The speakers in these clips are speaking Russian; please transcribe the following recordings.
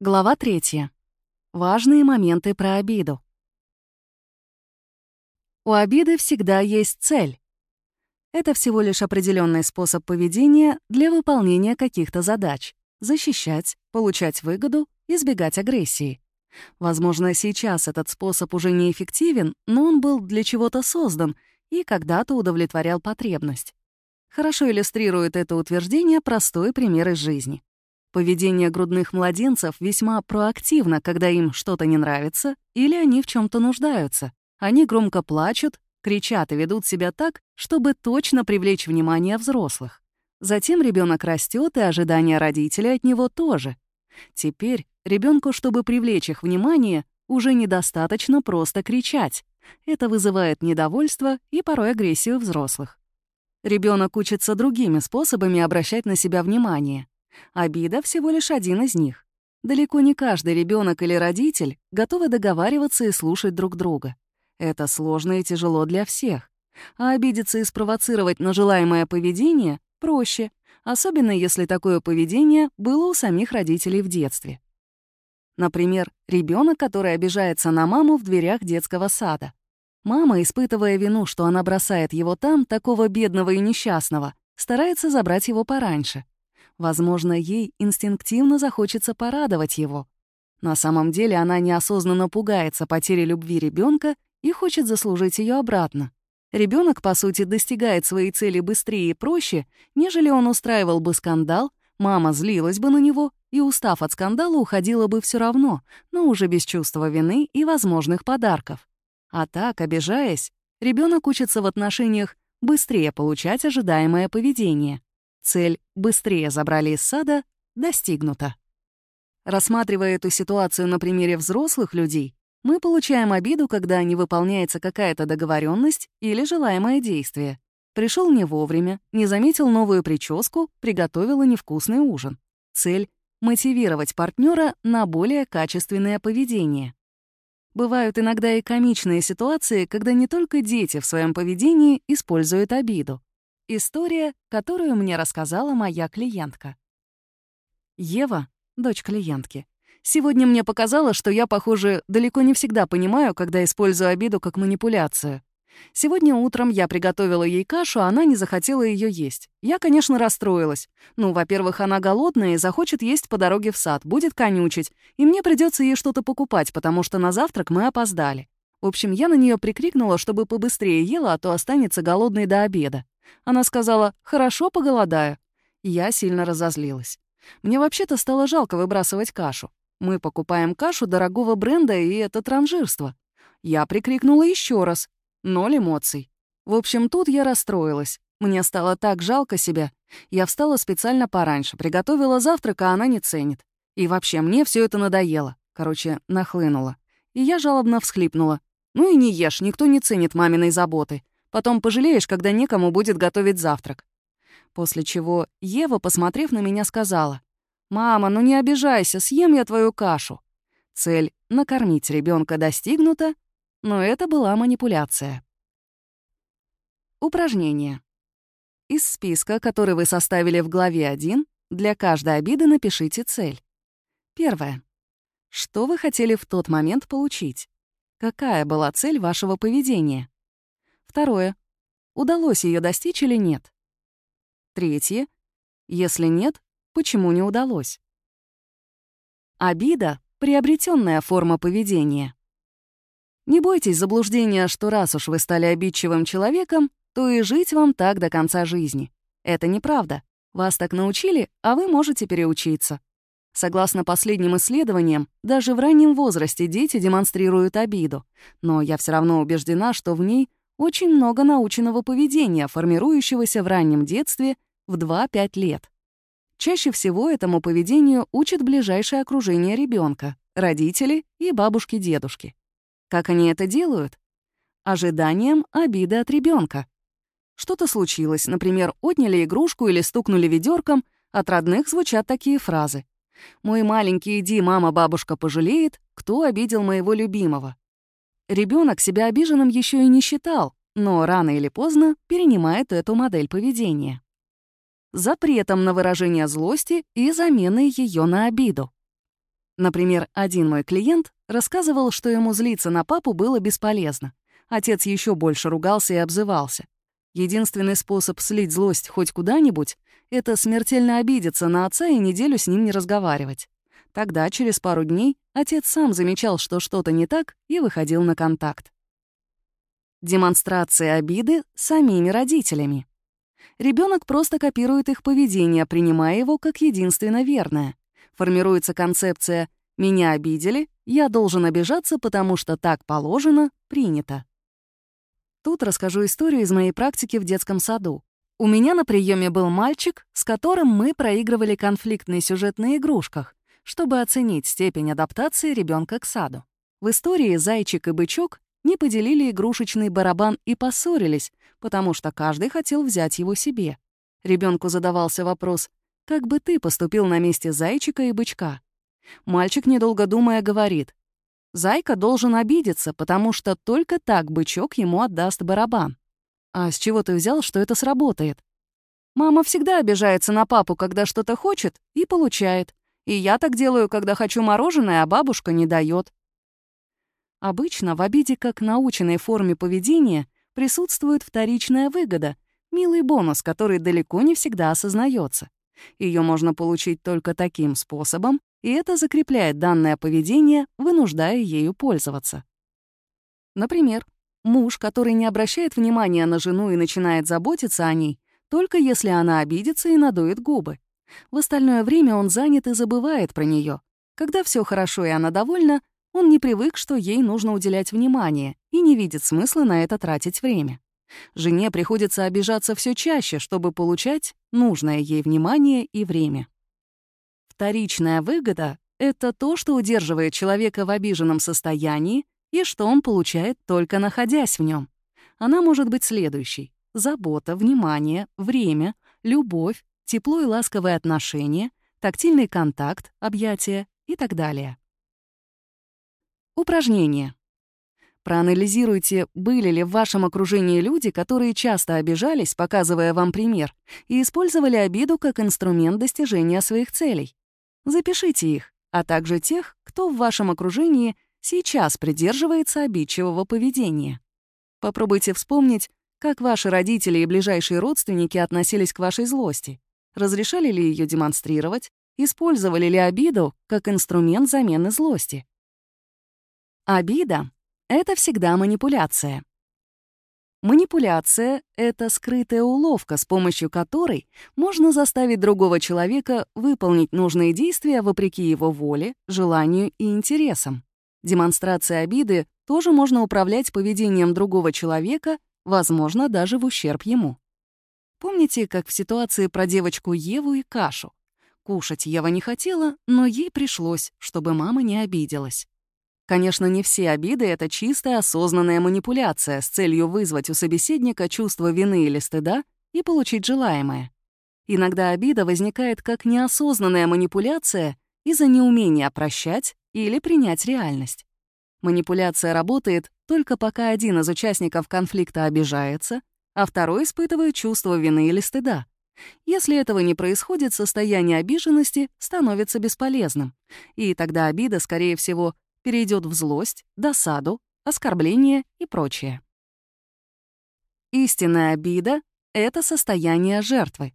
Глава третья. Важные моменты про обиду. У обиды всегда есть цель. Это всего лишь определенный способ поведения для выполнения каких-то задач — защищать, получать выгоду, избегать агрессии. Возможно, сейчас этот способ уже неэффективен, но он был для чего-то создан и когда-то удовлетворял потребность. Хорошо иллюстрирует это утверждение простой пример из жизни. Поведение грудных младенцев весьма проактивно, когда им что-то не нравится или они в чем то нуждаются. Они громко плачут, кричат и ведут себя так, чтобы точно привлечь внимание взрослых. Затем ребенок растет, и ожидания родителей от него тоже. Теперь ребенку, чтобы привлечь их внимание, уже недостаточно просто кричать. Это вызывает недовольство и порой агрессию взрослых. Ребенок учится другими способами обращать на себя внимание. Обида всего лишь один из них. Далеко не каждый ребенок или родитель готовы договариваться и слушать друг друга. Это сложно и тяжело для всех. А обидеться и спровоцировать на желаемое поведение проще, особенно если такое поведение было у самих родителей в детстве. Например, ребенок, который обижается на маму в дверях детского сада. Мама, испытывая вину, что она бросает его там, такого бедного и несчастного, старается забрать его пораньше. Возможно, ей инстинктивно захочется порадовать его. На самом деле она неосознанно пугается потери любви ребенка и хочет заслужить ее обратно. Ребенок, по сути, достигает своей цели быстрее и проще, нежели он устраивал бы скандал, мама злилась бы на него и, устав от скандала, уходила бы все равно, но уже без чувства вины и возможных подарков. А так, обижаясь, ребенок учится в отношениях быстрее получать ожидаемое поведение. Цель «быстрее забрали из сада» достигнута. Рассматривая эту ситуацию на примере взрослых людей, мы получаем обиду, когда не выполняется какая-то договоренность или желаемое действие. Пришел не вовремя, не заметил новую прическу, приготовила невкусный ужин. Цель — мотивировать партнера на более качественное поведение. Бывают иногда и комичные ситуации, когда не только дети в своем поведении используют обиду. История, которую мне рассказала моя клиентка. Ева, дочь клиентки, сегодня мне показала, что я, похоже, далеко не всегда понимаю, когда использую обиду как манипуляцию. Сегодня утром я приготовила ей кашу, а она не захотела ее есть. Я, конечно, расстроилась. Ну, во-первых, она голодная и захочет есть по дороге в сад, будет конючить, и мне придется ей что-то покупать, потому что на завтрак мы опоздали. В общем, я на нее прикрикнула, чтобы побыстрее ела, а то останется голодной до обеда. Она сказала «хорошо, поголодаю». Я сильно разозлилась. Мне вообще-то стало жалко выбрасывать кашу. Мы покупаем кашу дорогого бренда, и это транжирство. Я прикрикнула еще раз. Ноль эмоций. В общем, тут я расстроилась. Мне стало так жалко себя. Я встала специально пораньше, приготовила завтрак, а она не ценит. И вообще, мне все это надоело. Короче, нахлынуло. И я жалобно всхлипнула. «Ну и не ешь, никто не ценит маминой заботы. Потом пожалеешь, когда некому будет готовить завтрак». После чего Ева, посмотрев на меня, сказала, «Мама, ну не обижайся, съем я твою кашу». Цель — накормить ребенка достигнута, но это была манипуляция. Упражнение. Из списка, который вы составили в главе 1, для каждой обиды напишите цель. Первое. Что вы хотели в тот момент получить? Какая была цель вашего поведения? Второе. Удалось ее достичь или нет? Третье. Если нет, почему не удалось? Обида — приобретенная форма поведения. Не бойтесь заблуждения, что раз уж вы стали обидчивым человеком, то и жить вам так до конца жизни. Это неправда. Вас так научили, а вы можете переучиться. Согласно последним исследованиям, даже в раннем возрасте дети демонстрируют обиду, но я все равно убеждена, что в ней очень много наученного поведения, формирующегося в раннем детстве в 2-5 лет. Чаще всего этому поведению учат ближайшее окружение ребенка, родители и бабушки-дедушки. Как они это делают? Ожиданием обиды от ребенка. Что-то случилось, например, отняли игрушку или стукнули ведерком, от родных звучат такие фразы. «Мой маленький, иди, мама, бабушка пожалеет, кто обидел моего любимого». Ребенок себя обиженным еще и не считал, но рано или поздно перенимает эту модель поведения. Запретом на выражение злости и заменой ее на обиду. Например, один мой клиент рассказывал, что ему злиться на папу было бесполезно. Отец еще больше ругался и обзывался. Единственный способ слить злость хоть куда-нибудь — это смертельно обидеться на отца и неделю с ним не разговаривать. Тогда, через пару дней, отец сам замечал, что что-то не так, и выходил на контакт. Демонстрация обиды самими родителями. Ребенок просто копирует их поведение, принимая его как единственно верное. Формируется концепция «меня обидели, я должен обижаться, потому что так положено, принято». Тут расскажу историю из моей практики в детском саду. У меня на приеме был мальчик, с которым мы проигрывали конфликтные сюжет на игрушках, чтобы оценить степень адаптации ребенка к саду. В истории «Зайчик и бычок» не поделили игрушечный барабан и поссорились, потому что каждый хотел взять его себе. Ребенку задавался вопрос, как бы ты поступил на месте зайчика и бычка? Мальчик, недолго думая, говорит, Зайка должен обидеться, потому что только так бычок ему отдаст барабан. А с чего ты взял, что это сработает? Мама всегда обижается на папу, когда что-то хочет, и получает. И я так делаю, когда хочу мороженое, а бабушка не дает. Обычно в обиде как наученной форме поведения присутствует вторичная выгода, милый бонус, который далеко не всегда осознается. Ее можно получить только таким способом, и это закрепляет данное поведение, вынуждая ею пользоваться. Например, муж, который не обращает внимания на жену и начинает заботиться о ней, только если она обидится и надует губы. В остальное время он занят и забывает про нее. Когда все хорошо и она довольна, он не привык, что ей нужно уделять внимание, и не видит смысла на это тратить время. Жене приходится обижаться все чаще, чтобы получать нужное ей внимание и время. Вторичная выгода — это то, что удерживает человека в обиженном состоянии и что он получает только находясь в нем. Она может быть следующей. Забота, внимание, время, любовь, тепло и ласковое отношение, тактильный контакт, объятия и так далее. Упражнение. Проанализируйте, были ли в вашем окружении люди, которые часто обижались, показывая вам пример, и использовали обиду как инструмент достижения своих целей. Запишите их, а также тех, кто в вашем окружении сейчас придерживается обидчивого поведения. Попробуйте вспомнить, как ваши родители и ближайшие родственники относились к вашей злости. Разрешали ли ее демонстрировать? Использовали ли обиду как инструмент замены злости? Обида — это всегда манипуляция. Манипуляция — это скрытая уловка, с помощью которой можно заставить другого человека выполнить нужные действия вопреки его воле, желанию и интересам. Демонстрация обиды тоже можно управлять поведением другого человека, возможно, даже в ущерб ему. Помните, как в ситуации про девочку Еву и кашу? Кушать Ева не хотела, но ей пришлось, чтобы мама не обиделась. Конечно, не все обиды — это чистая осознанная манипуляция с целью вызвать у собеседника чувство вины или стыда и получить желаемое. Иногда обида возникает как неосознанная манипуляция из-за неумения прощать или принять реальность. Манипуляция работает только пока один из участников конфликта обижается, а второй испытывает чувство вины или стыда. Если этого не происходит, состояние обиженности становится бесполезным, и тогда обида, скорее всего, перейдет в злость, досаду, оскорбление и прочее. Истинная обида — это состояние жертвы.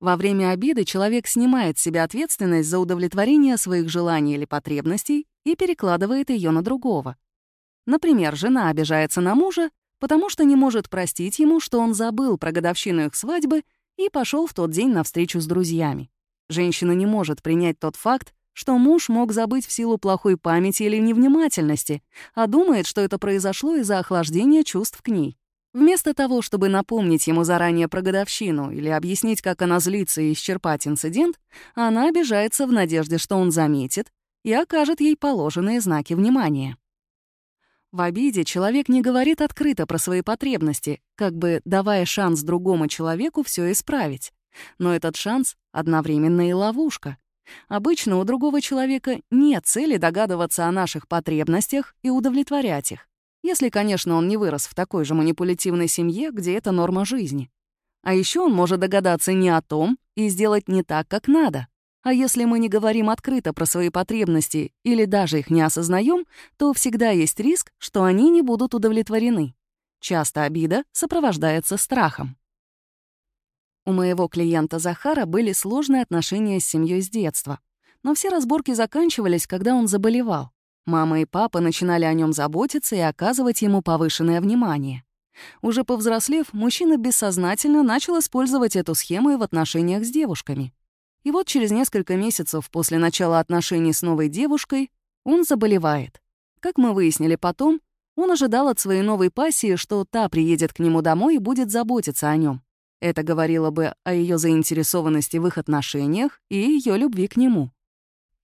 Во время обиды человек снимает с себя ответственность за удовлетворение своих желаний или потребностей и перекладывает ее на другого. Например, жена обижается на мужа, потому что не может простить ему, что он забыл про годовщину их свадьбы и пошел в тот день на встречу с друзьями. Женщина не может принять тот факт, что муж мог забыть в силу плохой памяти или невнимательности, а думает, что это произошло из-за охлаждения чувств к ней. Вместо того, чтобы напомнить ему заранее про годовщину или объяснить, как она злится и исчерпать инцидент, она обижается в надежде, что он заметит и окажет ей положенные знаки внимания. В обиде человек не говорит открыто про свои потребности, как бы давая шанс другому человеку все исправить. Но этот шанс одновременно и ловушка — Обычно у другого человека нет цели догадываться о наших потребностях и удовлетворять их. Если, конечно, он не вырос в такой же манипулятивной семье, где это норма жизни. А еще он может догадаться не о том и сделать не так, как надо. А если мы не говорим открыто про свои потребности или даже их не осознаем, то всегда есть риск, что они не будут удовлетворены. Часто обида сопровождается страхом. У моего клиента Захара были сложные отношения с семьей с детства. Но все разборки заканчивались, когда он заболевал. Мама и папа начинали о нем заботиться и оказывать ему повышенное внимание. Уже повзрослев, мужчина бессознательно начал использовать эту схему и в отношениях с девушками. И вот через несколько месяцев после начала отношений с новой девушкой он заболевает. Как мы выяснили потом, он ожидал от своей новой пассии, что та приедет к нему домой и будет заботиться о нем. Это говорило бы о ее заинтересованности в их отношениях и ее любви к нему.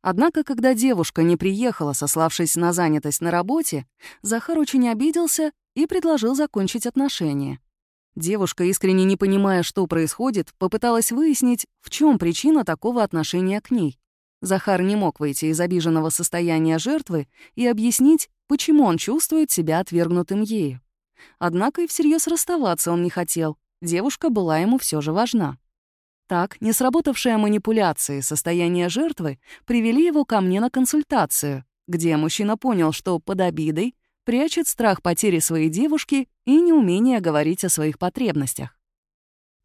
Однако, когда девушка не приехала, сославшись на занятость на работе, Захар очень обиделся и предложил закончить отношения. Девушка, искренне не понимая, что происходит, попыталась выяснить, в чем причина такого отношения к ней. Захар не мог выйти из обиженного состояния жертвы и объяснить, почему он чувствует себя отвергнутым ею. Однако и всерьез расставаться он не хотел, девушка была ему все же важна. Так, несработавшие манипуляции состояния жертвы привели его ко мне на консультацию, где мужчина понял, что под обидой прячет страх потери своей девушки и неумение говорить о своих потребностях.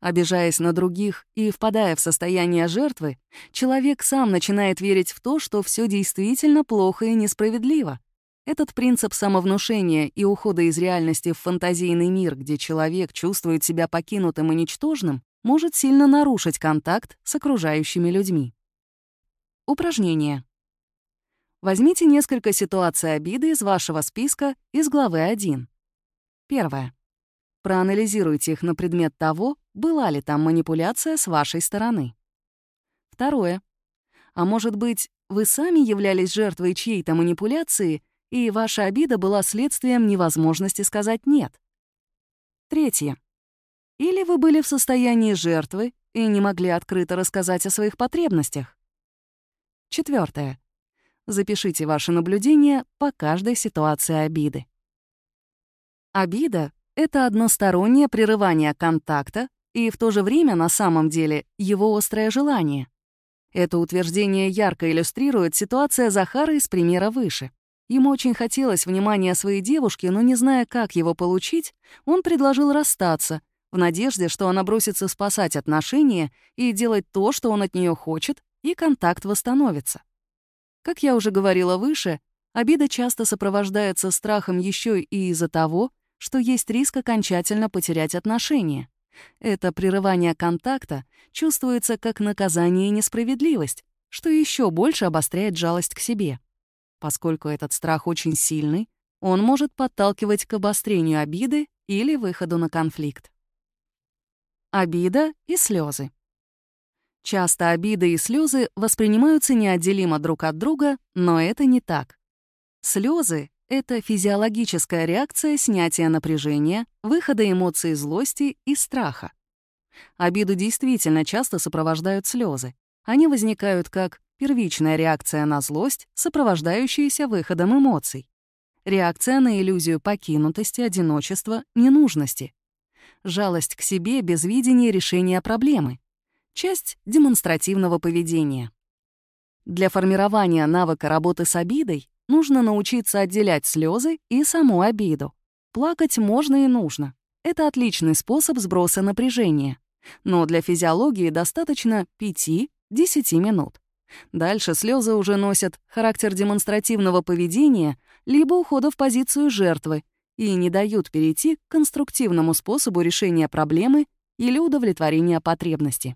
Обижаясь на других и впадая в состояние жертвы, человек сам начинает верить в то, что все действительно плохо и несправедливо. Этот принцип самовнушения и ухода из реальности в фантазийный мир, где человек чувствует себя покинутым и ничтожным, может сильно нарушить контакт с окружающими людьми. Упражнение. Возьмите несколько ситуаций обиды из вашего списка из главы 1. Первое. Проанализируйте их на предмет того, была ли там манипуляция с вашей стороны. Второе. А может быть, вы сами являлись жертвой чьей-то манипуляции, и ваша обида была следствием невозможности сказать «нет». Третье. Или вы были в состоянии жертвы и не могли открыто рассказать о своих потребностях. Четвертое. Запишите ваши наблюдения по каждой ситуации обиды. Обида — это одностороннее прерывание контакта и в то же время на самом деле его острое желание. Это утверждение ярко иллюстрирует ситуация Захара из примера выше. Ему очень хотелось внимания своей девушки, но не зная, как его получить, он предложил расстаться, в надежде, что она бросится спасать отношения и делать то, что он от нее хочет, и контакт восстановится. Как я уже говорила выше, обида часто сопровождается страхом еще и из-за того, что есть риск окончательно потерять отношения. Это прерывание контакта чувствуется как наказание и несправедливость, что еще больше обостряет жалость к себе. Поскольку этот страх очень сильный, он может подталкивать к обострению обиды или выходу на конфликт. Обида и слезы. Часто обиды и слезы воспринимаются неотделимо друг от друга, но это не так. Слезы — это физиологическая реакция снятия напряжения, выхода эмоций злости и страха. Обиду действительно часто сопровождают слезы. Они возникают как первичная реакция на злость, сопровождающаяся выходом эмоций. Реакция на иллюзию покинутости, одиночества, ненужности. Жалость к себе без видения решения проблемы. Часть демонстративного поведения. Для формирования навыка работы с обидой нужно научиться отделять слезы и саму обиду. Плакать можно и нужно. Это отличный способ сброса напряжения. Но для физиологии достаточно 5-10 минут. Дальше слезы уже носят характер демонстративного поведения либо ухода в позицию жертвы и не дают перейти к конструктивному способу решения проблемы или удовлетворения потребности.